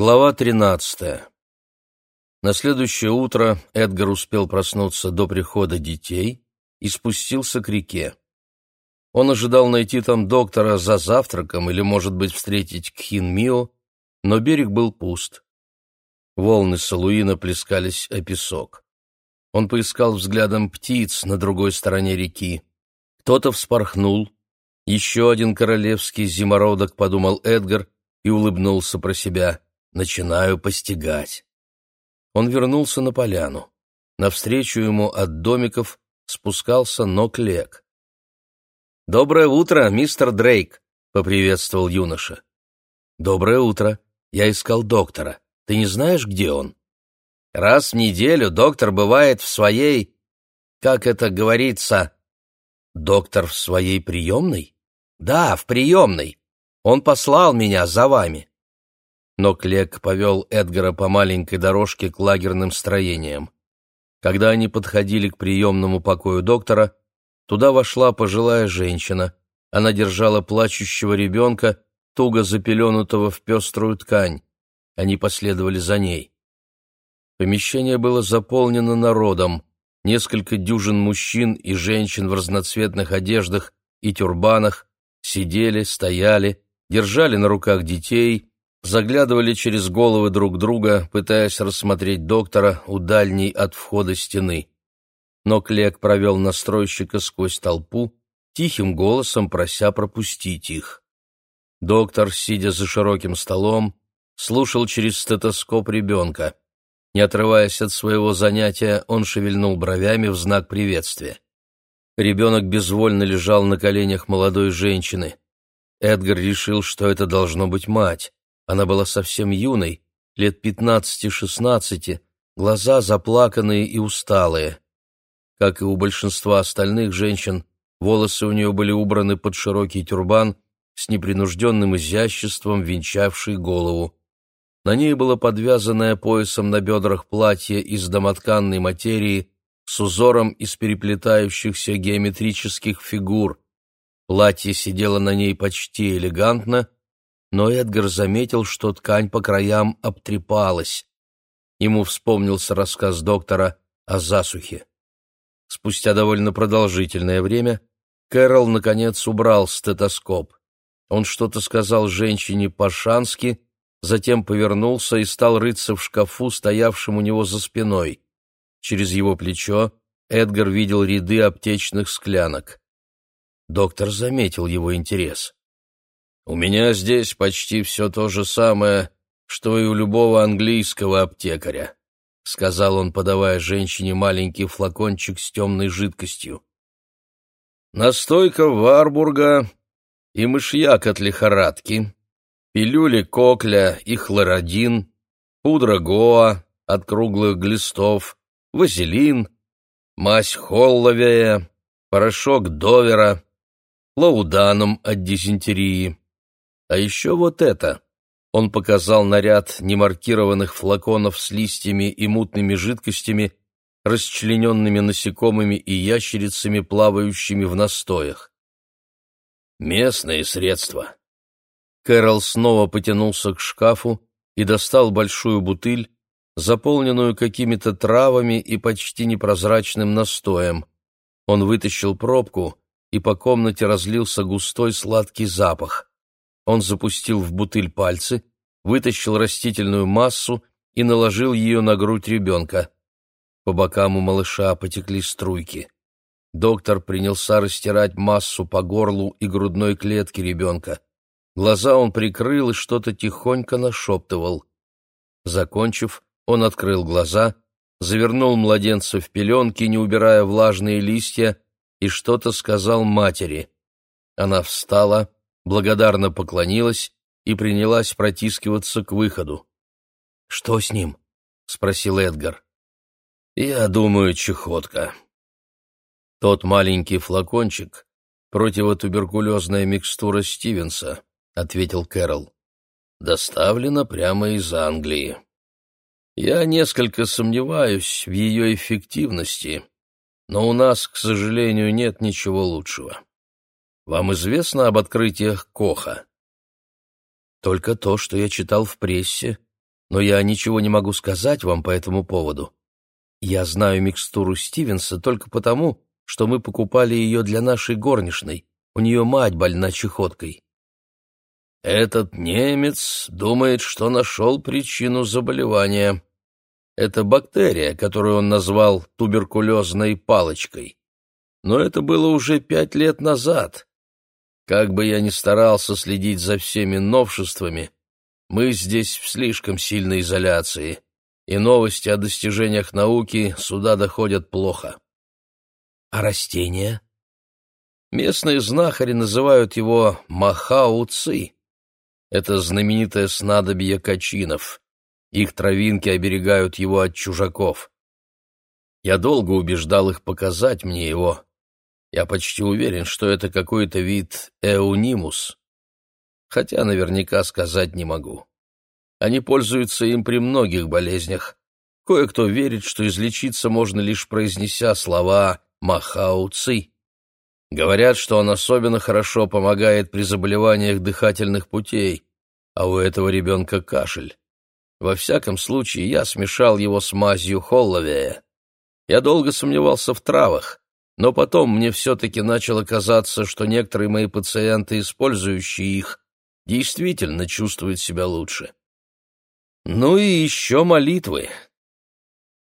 Глава 13. На следующее утро Эдгар успел проснуться до прихода детей и спустился к реке. Он ожидал найти там доктора за завтраком или, может быть, встретить Кхин Мио, но берег был пуст. Волны Салуина плескались о песок. Он поискал взглядом птиц на другой стороне реки. Кто-то вспорхнул. Еще один королевский зимородок, подумал Эдгар и улыбнулся про себя — начинаю постигать. Он вернулся на поляну. Навстречу ему от домиков спускался Ноклек. «Доброе утро, мистер Дрейк!» — поприветствовал юноша. «Доброе утро. Я искал доктора. Ты не знаешь, где он?» «Раз в неделю доктор бывает в своей... Как это говорится?» «Доктор в своей приемной?» «Да, в приемной. Он послал меня за вами» но Клек повел Эдгара по маленькой дорожке к лагерным строениям. Когда они подходили к приемному покою доктора, туда вошла пожилая женщина. Она держала плачущего ребенка, туго запеленутого в пеструю ткань. Они последовали за ней. Помещение было заполнено народом. Несколько дюжин мужчин и женщин в разноцветных одеждах и тюрбанах сидели, стояли, держали на руках детей заглядывали через головы друг друга, пытаясь рассмотреть доктора у дальней от входа стены. Но Клек провел настройщика сквозь толпу, тихим голосом прося пропустить их. Доктор, сидя за широким столом, слушал через стетоскоп ребенка. Не отрываясь от своего занятия, он шевельнул бровями в знак приветствия. Ребенок безвольно лежал на коленях молодой женщины. Эдгар решил, что это должно быть мать. Она была совсем юной, лет пятнадцати-шестнадцати, глаза заплаканные и усталые. Как и у большинства остальных женщин, волосы у нее были убраны под широкий тюрбан с непринужденным изяществом, венчавший голову. На ней было подвязанное поясом на бедрах платье из домотканной материи с узором из переплетающихся геометрических фигур. Платье сидело на ней почти элегантно, но Эдгар заметил, что ткань по краям обтрепалась. Ему вспомнился рассказ доктора о засухе. Спустя довольно продолжительное время Кэрол, наконец, убрал стетоскоп. Он что-то сказал женщине по-шански, затем повернулся и стал рыться в шкафу, стоявшем у него за спиной. Через его плечо Эдгар видел ряды аптечных склянок. Доктор заметил его интерес. У меня здесь почти все то же самое, что и у любого английского аптекаря», — сказал он, подавая женщине маленький флакончик с темной жидкостью. «Настойка Варбурга и мышьяк от лихорадки, пилюли кокля и хлородин, пудра Гоа от круглых глистов, вазелин, мазь холловея, порошок довера, лауданум от дизентерии». А еще вот это. Он показал на ряд немаркированных флаконов с листьями и мутными жидкостями, расчлененными насекомыми и ящерицами, плавающими в настоях. Местные средства. Кэрол снова потянулся к шкафу и достал большую бутыль, заполненную какими-то травами и почти непрозрачным настоем. Он вытащил пробку, и по комнате разлился густой сладкий запах. Он запустил в бутыль пальцы, вытащил растительную массу и наложил ее на грудь ребенка. По бокам у малыша потекли струйки. Доктор принялся растирать массу по горлу и грудной клетке ребенка. Глаза он прикрыл и что-то тихонько нашептывал. Закончив, он открыл глаза, завернул младенца в пеленки, не убирая влажные листья, и что-то сказал матери. Она встала, благодарно поклонилась и принялась протискиваться к выходу. «Что с ним?» — спросил Эдгар. «Я думаю, чехотка». «Тот маленький флакончик — противотуберкулезная микстура Стивенса», — ответил Кэрол. «Доставлена прямо из Англии. Я несколько сомневаюсь в ее эффективности, но у нас, к сожалению, нет ничего лучшего». Вам известно об открытиях Коха? Только то, что я читал в прессе но я ничего не могу сказать вам по этому поводу. Я знаю микстуру Стивенса только потому, что мы покупали ее для нашей горничной. У нее мать больна чехоткой. Этот немец думает, что нашел причину заболевания. Это бактерия, которую он назвал туберкулезной палочкой. Но это было уже пять лет назад. Как бы я ни старался следить за всеми новшествами, мы здесь в слишком сильной изоляции, и новости о достижениях науки сюда доходят плохо. А растения? Местные знахари называют его махауци. Это знаменитое снадобье качинов. Их травинки оберегают его от чужаков. Я долго убеждал их показать мне его. Я почти уверен, что это какой-то вид эунимус. Хотя наверняка сказать не могу. Они пользуются им при многих болезнях. Кое-кто верит, что излечиться можно лишь произнеся слова «махау-ци». Говорят, что он особенно хорошо помогает при заболеваниях дыхательных путей, а у этого ребенка кашель. Во всяком случае, я смешал его с мазью Холловея. Я долго сомневался в травах, но потом мне все-таки начало казаться, что некоторые мои пациенты, использующие их, действительно чувствуют себя лучше. Ну и еще молитвы.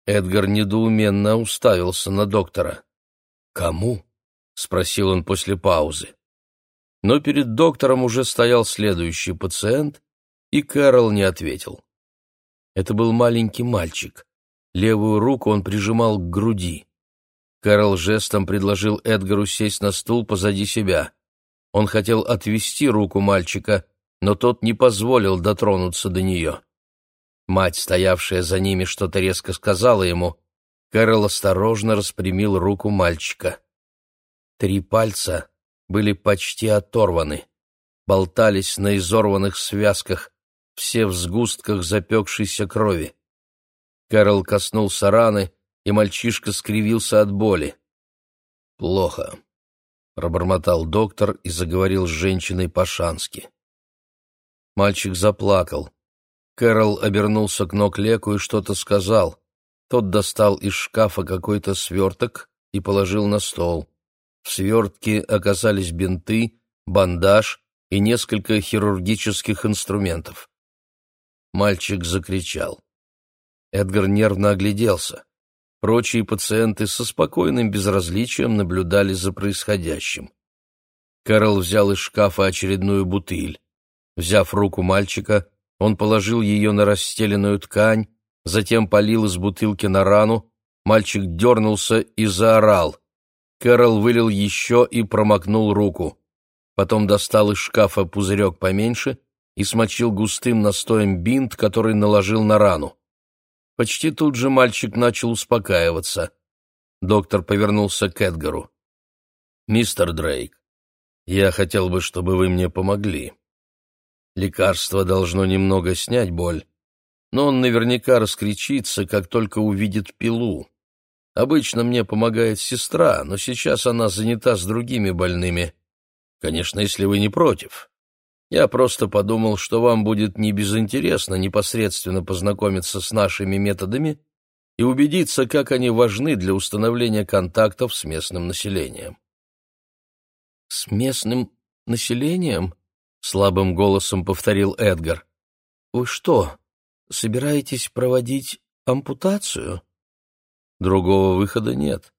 Эдгар недоуменно уставился на доктора. «Кому?» — спросил он после паузы. Но перед доктором уже стоял следующий пациент, и Кэрол не ответил. Это был маленький мальчик. Левую руку он прижимал к груди. Кэрол жестом предложил Эдгару сесть на стул позади себя. Он хотел отвести руку мальчика, но тот не позволил дотронуться до нее. Мать, стоявшая за ними, что-то резко сказала ему. Кэрол осторожно распрямил руку мальчика. Три пальца были почти оторваны, болтались на изорванных связках, все в сгустках запекшейся крови. Кэрол коснулся раны, и мальчишка скривился от боли. «Плохо», — пробормотал доктор и заговорил с женщиной по-шански. Мальчик заплакал. Кэрол обернулся к Ноклеку и что-то сказал. Тот достал из шкафа какой-то сверток и положил на стол. В свертке оказались бинты, бандаж и несколько хирургических инструментов. Мальчик закричал. Эдгар нервно огляделся. Прочие пациенты со спокойным безразличием наблюдали за происходящим. Кэрол взял из шкафа очередную бутыль. Взяв руку мальчика, он положил ее на расстеленную ткань, затем полил из бутылки на рану. Мальчик дернулся и заорал. Кэрол вылил еще и промокнул руку. Потом достал из шкафа пузырек поменьше и смочил густым настоем бинт, который наложил на рану. Почти тут же мальчик начал успокаиваться. Доктор повернулся к Эдгару. «Мистер Дрейк, я хотел бы, чтобы вы мне помогли. Лекарство должно немного снять боль, но он наверняка раскричится, как только увидит пилу. Обычно мне помогает сестра, но сейчас она занята с другими больными. Конечно, если вы не против. Я просто подумал, что вам будет не безинтересно непосредственно познакомиться с нашими методами и убедиться, как они важны для установления контактов с местным населением. «С местным населением?» — слабым голосом повторил Эдгар. «Вы что, собираетесь проводить ампутацию?» Другого выхода нет.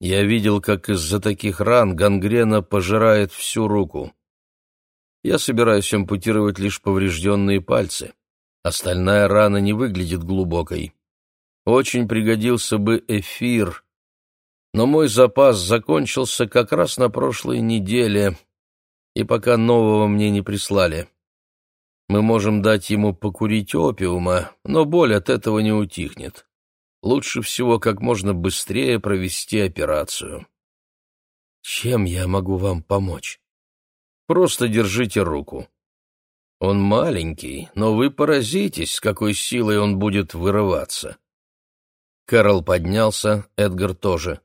Я видел, как из-за таких ран гангрена пожирает всю руку. Я собираюсь ампутировать лишь поврежденные пальцы. Остальная рана не выглядит глубокой. Очень пригодился бы эфир, но мой запас закончился как раз на прошлой неделе, и пока нового мне не прислали. Мы можем дать ему покурить опиума, но боль от этого не утихнет. Лучше всего как можно быстрее провести операцию. Чем я могу вам помочь? Просто держите руку. Он маленький, но вы поразитесь, с какой силой он будет вырываться. Кэрол поднялся, Эдгар тоже.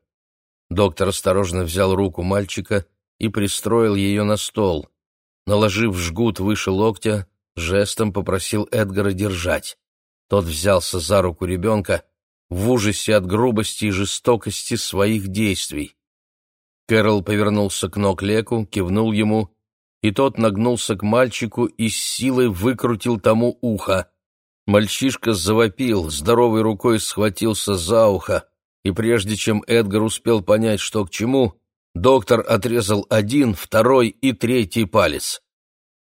Доктор осторожно взял руку мальчика и пристроил ее на стол. Наложив жгут выше локтя, жестом попросил Эдгара держать. Тот взялся за руку ребенка в ужасе от грубости и жестокости своих действий. Кэрол повернулся к Ноклеку, кивнул ему, и тот нагнулся к мальчику и с силой выкрутил тому ухо. Мальчишка завопил, здоровой рукой схватился за ухо, и прежде чем Эдгар успел понять, что к чему, доктор отрезал один, второй и третий палец.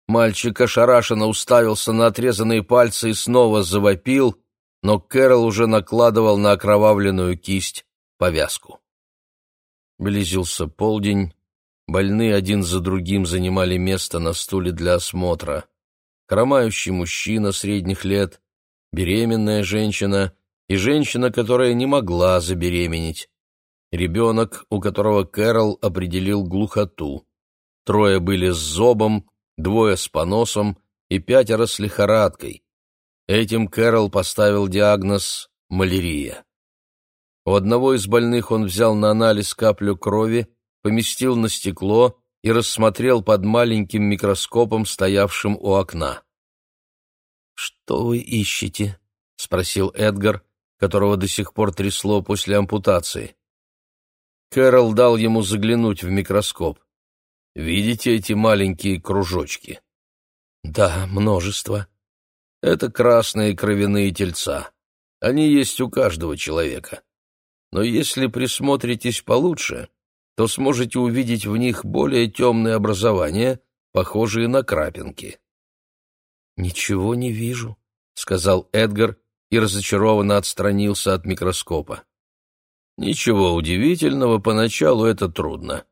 Мальчик ошарашенно уставился на отрезанные пальцы и снова завопил, но Кэрол уже накладывал на окровавленную кисть повязку. Близился полдень, больные один за другим занимали место на стуле для осмотра. Хромающий мужчина средних лет, беременная женщина и женщина, которая не могла забеременеть. Ребенок, у которого Кэрол определил глухоту. Трое были с зобом, двое с поносом и пятеро с лихорадкой. Этим Кэрол поставил диагноз «малярия». У одного из больных он взял на анализ каплю крови, поместил на стекло и рассмотрел под маленьким микроскопом, стоявшим у окна. «Что вы ищете?» — спросил Эдгар, которого до сих пор трясло после ампутации. Кэрол дал ему заглянуть в микроскоп. «Видите эти маленькие кружочки?» «Да, множество. Это красные кровяные тельца. Они есть у каждого человека но если присмотритесь получше, то сможете увидеть в них более темные образования, похожие на крапинки. «Ничего не вижу», — сказал Эдгар и разочарованно отстранился от микроскопа. «Ничего удивительного, поначалу это трудно.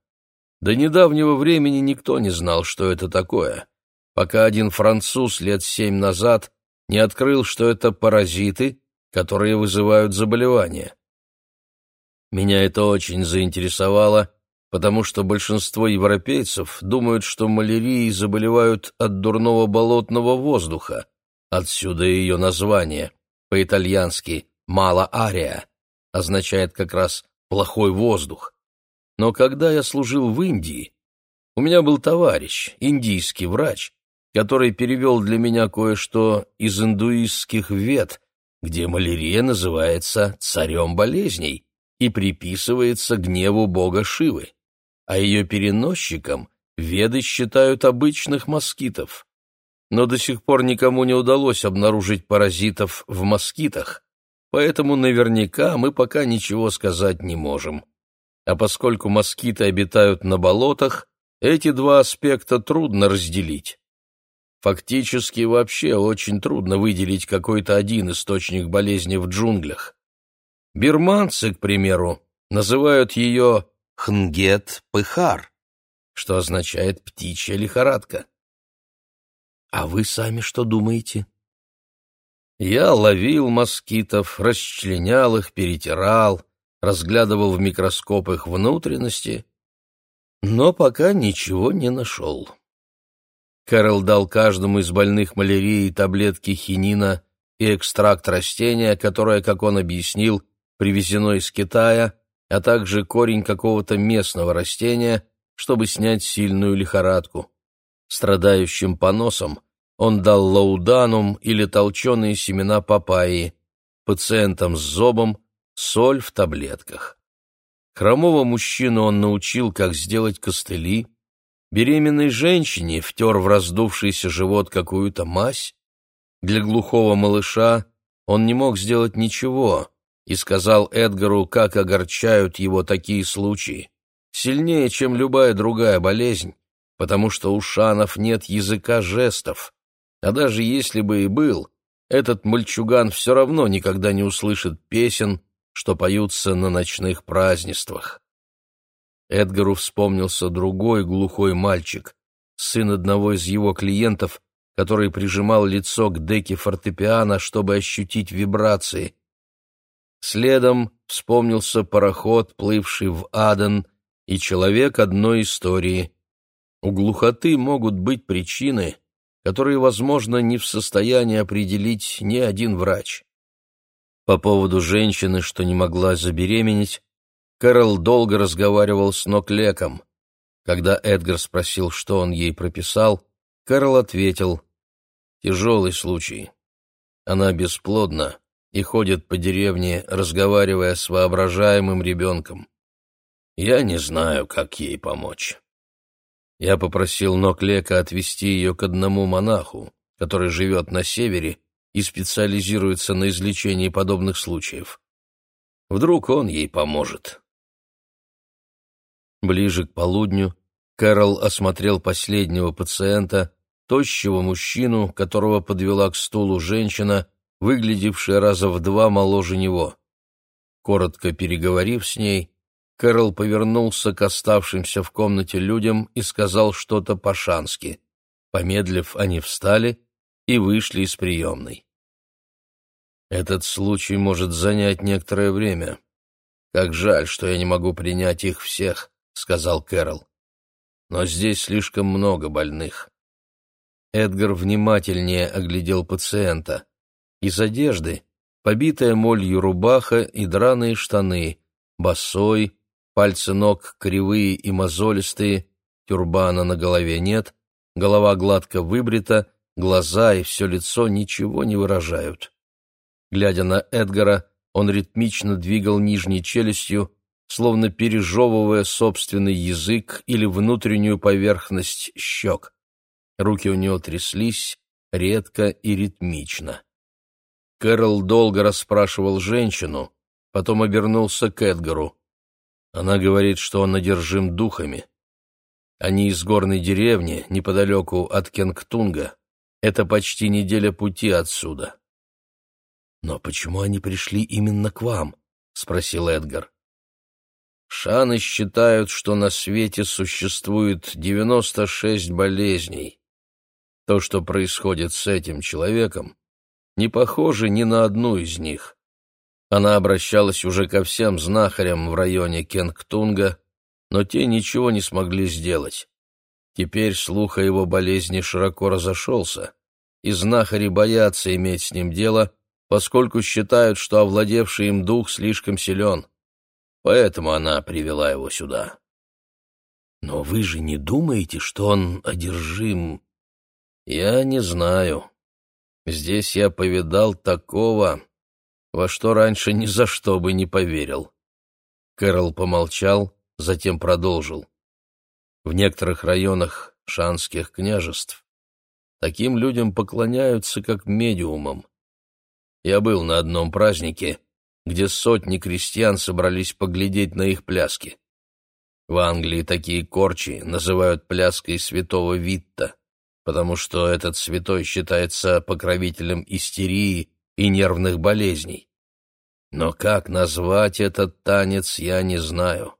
До недавнего времени никто не знал, что это такое, пока один француз лет семь назад не открыл, что это паразиты, которые вызывают заболевания. Меня это очень заинтересовало, потому что большинство европейцев думают, что малярией заболевают от дурного болотного воздуха. Отсюда ее название. По-итальянски «мала ария» означает как раз «плохой воздух». Но когда я служил в Индии, у меня был товарищ, индийский врач, который перевел для меня кое-что из индуистских вет, где малярия называется царем болезней и приписывается гневу бога Шивы, а ее переносчиком веды считают обычных москитов. Но до сих пор никому не удалось обнаружить паразитов в москитах, поэтому наверняка мы пока ничего сказать не можем. А поскольку москиты обитают на болотах, эти два аспекта трудно разделить. Фактически вообще очень трудно выделить какой-то один источник болезни в джунглях. Бирманцы, к примеру, называют ее хнгет-пыхар, что означает «птичья лихорадка». А вы сами что думаете? Я ловил москитов, расчленял их, перетирал, разглядывал в микроскоп их внутренности, но пока ничего не нашел. Кэрол дал каждому из больных малярией таблетки хинина и экстракт растения, которое, как он объяснил, привезено из Китая, а также корень какого-то местного растения, чтобы снять сильную лихорадку. Страдающим поносом он дал лауданум или толченые семена папайи, пациентам с зобом соль в таблетках. Хромого мужчину он научил, как сделать костыли, беременной женщине втер в раздувшийся живот какую-то мазь, для глухого малыша он не мог сделать ничего, и сказал Эдгару, как огорчают его такие случаи. Сильнее, чем любая другая болезнь, потому что у шанов нет языка жестов. А даже если бы и был, этот мальчуган все равно никогда не услышит песен, что поются на ночных празднествах. Эдгару вспомнился другой глухой мальчик, сын одного из его клиентов, который прижимал лицо к деке фортепиано, чтобы ощутить вибрации — Следом вспомнился пароход, плывший в Аден, и человек одной истории. У глухоты могут быть причины, которые, возможно, не в состоянии определить ни один врач. По поводу женщины, что не могла забеременеть, Кэрол долго разговаривал с Ноклеком. Когда Эдгар спросил, что он ей прописал, Кэрол ответил, Тяжелый случай. Она бесплодна и ходит по деревне, разговаривая с воображаемым ребенком. Я не знаю, как ей помочь. Я попросил Ноклека отвезти ее к одному монаху, который живет на севере и специализируется на излечении подобных случаев. Вдруг он ей поможет. Ближе к полудню Кэрол осмотрел последнего пациента, тощего мужчину, которого подвела к стулу женщина, выглядевшая раза в два моложе него. Коротко переговорив с ней, Кэрол повернулся к оставшимся в комнате людям и сказал что-то по-шански. Помедлив, они встали и вышли из приемной. Этот случай может занять некоторое время. Как жаль, что я не могу принять их всех, сказал Кэрол. Но здесь слишком много больных. Эдгар внимательнее оглядел пациента. Из одежды побитая молью рубаха и драные штаны, босой, пальцы ног кривые и мозолистые, тюрбана на голове нет, голова гладко выбрита, глаза и все лицо ничего не выражают. Глядя на Эдгара, он ритмично двигал нижней челюстью, словно пережевывая собственный язык или внутреннюю поверхность щек. Руки у него тряслись редко и ритмично. Кэрол долго расспрашивал женщину, потом обернулся к Эдгару. Она говорит, что он одержим духами. Они из горной деревни, неподалеку от Кенгтунга. Это почти неделя пути отсюда. «Но почему они пришли именно к вам?» — спросил Эдгар. «Шаны считают, что на свете существует девяносто шесть болезней. То, что происходит с этим человеком, не похоже ни на одну из них. Она обращалась уже ко всем знахарям в районе Кенгтунга, но те ничего не смогли сделать. Теперь слух о его болезни широко разошелся, и знахари боятся иметь с ним дело, поскольку считают, что овладевший им дух слишком силен. Поэтому она привела его сюда. Но вы же не думаете, что он одержим я не знаю. Здесь я повидал такого, во что раньше ни за что бы не поверил. Кэрол помолчал, затем продолжил. В некоторых районах шанских княжеств таким людям поклоняются как медиумам. Я был на одном празднике, где сотни крестьян собрались поглядеть на их пляски. В Англии такие корчи называют пляской святого Витта потому что этот святой считается покровителем истерии и нервных болезней. Но как назвать этот танец, я не знаю.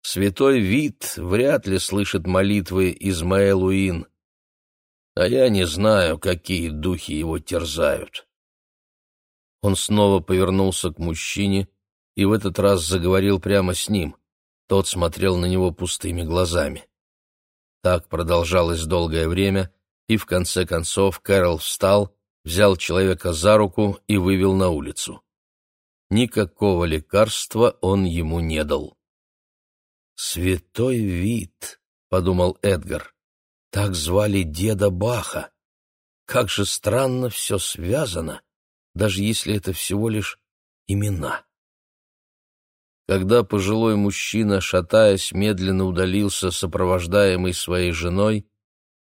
Святой Вит вряд ли слышит молитвы Измаэлуин, а я не знаю, какие духи его терзают. Он снова повернулся к мужчине и в этот раз заговорил прямо с ним. Тот смотрел на него пустыми глазами. Так продолжалось долгое время, и в конце концов Кэрол встал, взял человека за руку и вывел на улицу. Никакого лекарства он ему не дал. «Святой вид», — подумал Эдгар, — «так звали деда Баха. Как же странно все связано, даже если это всего лишь имена». Когда пожилой мужчина, шатаясь, медленно удалился, сопровождаемый своей женой,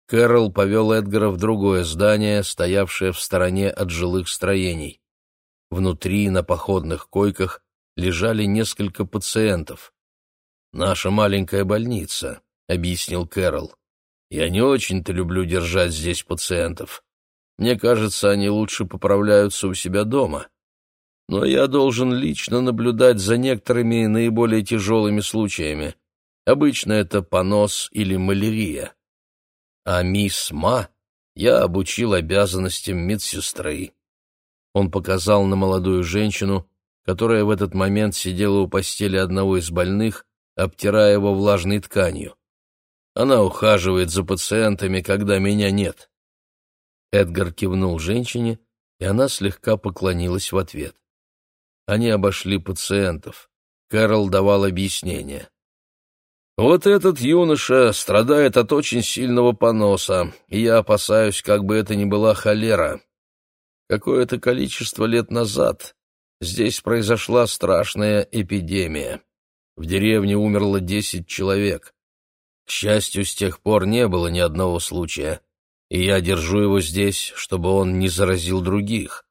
Кэрол повел Эдгара в другое здание, стоявшее в стороне от жилых строений. Внутри, на походных койках, лежали несколько пациентов. «Наша маленькая больница», — объяснил Кэрол. «Я не очень-то люблю держать здесь пациентов. Мне кажется, они лучше поправляются у себя дома но я должен лично наблюдать за некоторыми наиболее тяжелыми случаями. Обычно это понос или малярия. А мисс Ма я обучил обязанностям медсестры. Он показал на молодую женщину, которая в этот момент сидела у постели одного из больных, обтирая его влажной тканью. Она ухаживает за пациентами, когда меня нет. Эдгар кивнул женщине, и она слегка поклонилась в ответ. Они обошли пациентов. Кэрол давал объяснение. Вот этот юноша страдает от очень сильного поноса, и я опасаюсь, как бы это ни была холера. Какое-то количество лет назад здесь произошла страшная эпидемия. В деревне умерло десять человек. К счастью, с тех пор не было ни одного случая, и я держу его здесь, чтобы он не заразил других.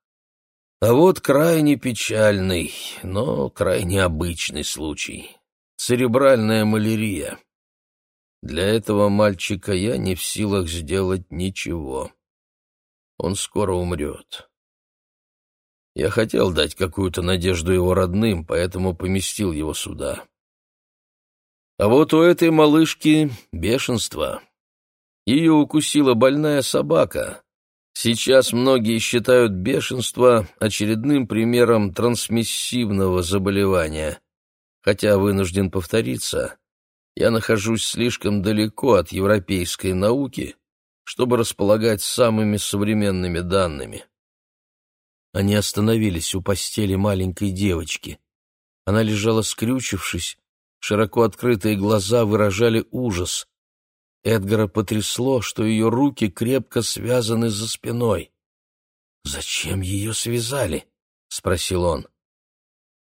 А вот крайне печальный, но крайне обычный случай церебральная малярия. Для этого мальчика я не в силах сделать ничего. Он скоро умрет. Я хотел дать какую-то надежду его родным, поэтому поместил его сюда. А вот у этой малышки бешенство. Ее укусила больная собака. Сейчас многие считают бешенство очередным примером трансмиссивного заболевания — Хотя вынужден повториться, я нахожусь слишком далеко от европейской науки, чтобы располагать самыми современными данными. Они остановились у постели маленькой девочки. Она лежала скрючившись, широко открытые глаза выражали ужас. Эдгара потрясло, что ее руки крепко связаны за спиной. «Зачем ее связали?» — спросил он.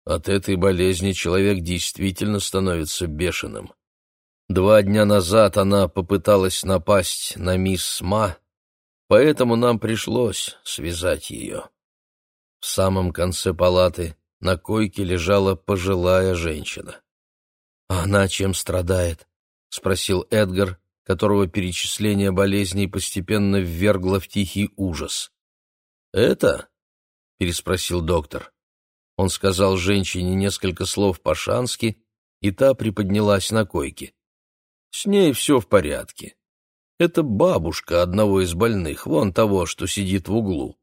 От этой болезни человек действительно становится бешеным. Два дня назад она попыталась напасть на мисс Ма, поэтому нам пришлось связать ее. В самом конце палаты на койке лежала пожилая женщина. «А она чем страдает?» — спросил Эдгар, которого перечисление болезней постепенно ввергло в тихий ужас. «Это?» — переспросил доктор. Он сказал женщине несколько слов по-шански, и та приподнялась на койке. С ней все в порядке. Это бабушка одного из больных, вон того, что сидит в углу.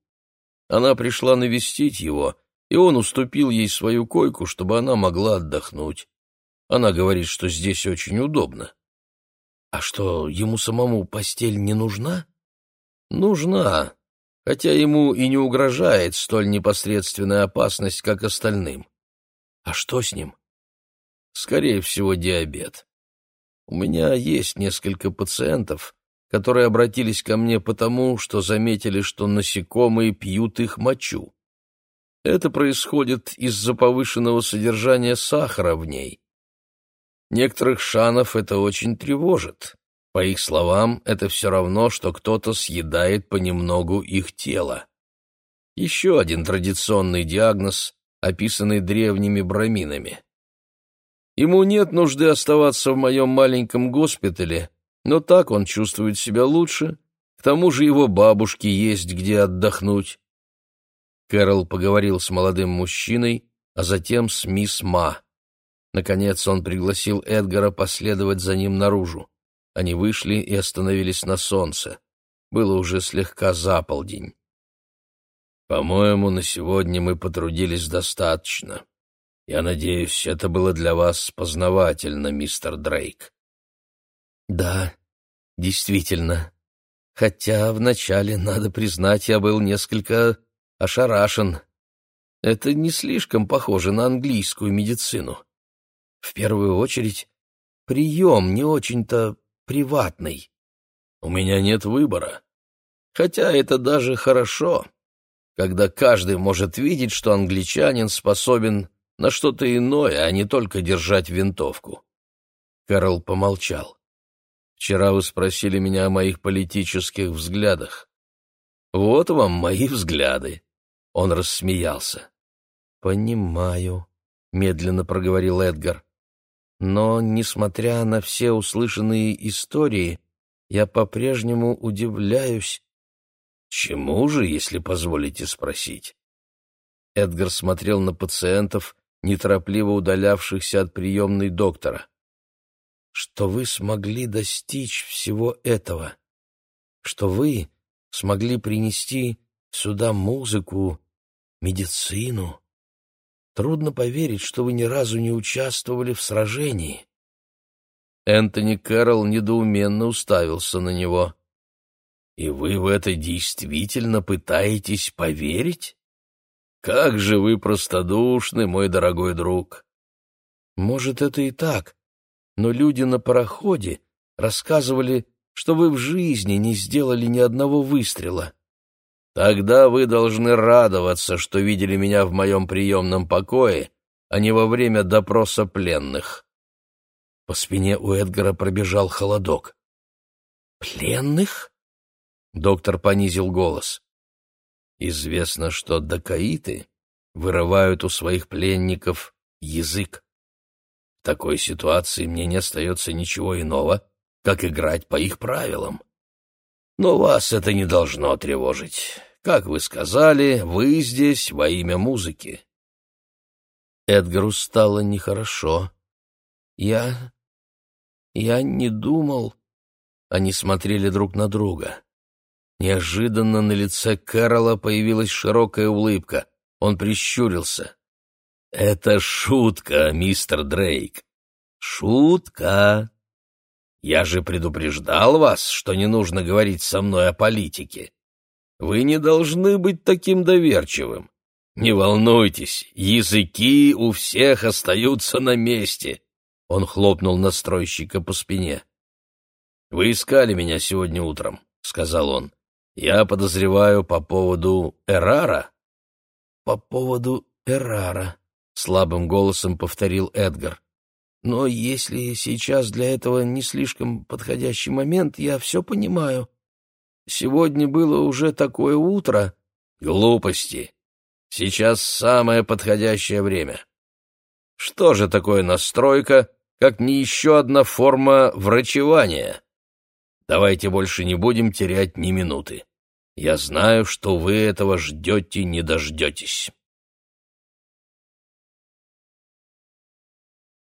Она пришла навестить его, и он уступил ей свою койку, чтобы она могла отдохнуть. Она говорит, что здесь очень удобно. А что, ему самому постель не нужна? Нужна, хотя ему и не угрожает столь непосредственная опасность, как остальным. А что с ним? Скорее всего, диабет. У меня есть несколько пациентов, которые обратились ко мне потому, что заметили, что насекомые пьют их мочу. Это происходит из-за повышенного содержания сахара в ней. Некоторых шанов это очень тревожит. По их словам, это все равно, что кто-то съедает понемногу их тело. Еще один традиционный диагноз, описанный древними браминами. Ему нет нужды оставаться в моем маленьком госпитале, но так он чувствует себя лучше, к тому же его бабушке есть где отдохнуть. Кэрол поговорил с молодым мужчиной, а затем с мисс Ма. Наконец он пригласил Эдгара последовать за ним наружу. Они вышли и остановились на солнце. Было уже слегка заполдень. «По-моему, на сегодня мы потрудились достаточно. Я надеюсь, это было для вас познавательно, мистер Дрейк». «Да, действительно. Хотя вначале, надо признать, я был несколько ошарашен. Это не слишком похоже на английскую медицину. В первую очередь, прием не очень-то приватный. У меня нет выбора. Хотя это даже хорошо, когда каждый может видеть, что англичанин способен на что-то иное, а не только держать винтовку. Карл помолчал. Вчера вы спросили меня о моих политических взглядах. Вот вам мои взгляды. Он рассмеялся. Понимаю, медленно проговорил Эдгар. Но, несмотря на все услышанные истории, я по-прежнему удивляюсь. Чему же, если позволите спросить? Эдгар смотрел на пациентов, неторопливо удалявшихся от приемной доктора. Что вы смогли достичь всего этого? Что вы смогли принести сюда музыку, медицину? Трудно поверить, что вы ни разу не участвовали в сражении. Энтони Кэрролл недоуменно уставился на него. «И вы в это действительно пытаетесь поверить? Как же вы простодушны, мой дорогой друг!» «Может, это и так, но люди на пароходе рассказывали, что вы в жизни не сделали ни одного выстрела. Тогда вы должны радоваться, что видели меня в моем приемном покое, а не во время допроса пленных. По спине у Эдгара пробежал холодок. «Пленных?» Доктор понизил голос. «Известно, что дакаиты вырывают у своих пленников язык. В такой ситуации мне не остается ничего иного, как играть по их правилам. Но вас это не должно тревожить. Как вы сказали, вы здесь во имя музыки. Эдгару стало нехорошо. Я... я не думал... Они смотрели друг на друга. Неожиданно на лице Кэрола появилась широкая улыбка. Он прищурился. «Это шутка, мистер Дрейк. Шутка. Я же предупреждал вас, что не нужно говорить со мной о политике. Вы не должны быть таким доверчивым. Не волнуйтесь, языки у всех остаются на месте. Он хлопнул настройщика по спине. Вы искали меня сегодня утром, сказал он. Я подозреваю по поводу Эрара. По поводу Эрара, слабым голосом повторил Эдгар. Но если сейчас для этого не слишком подходящий момент, я все понимаю. Сегодня было уже такое утро. Глупости. Сейчас самое подходящее время. Что же такое настройка, как не еще одна форма врачевания? Давайте больше не будем терять ни минуты. Я знаю, что вы этого ждете, не дождетесь.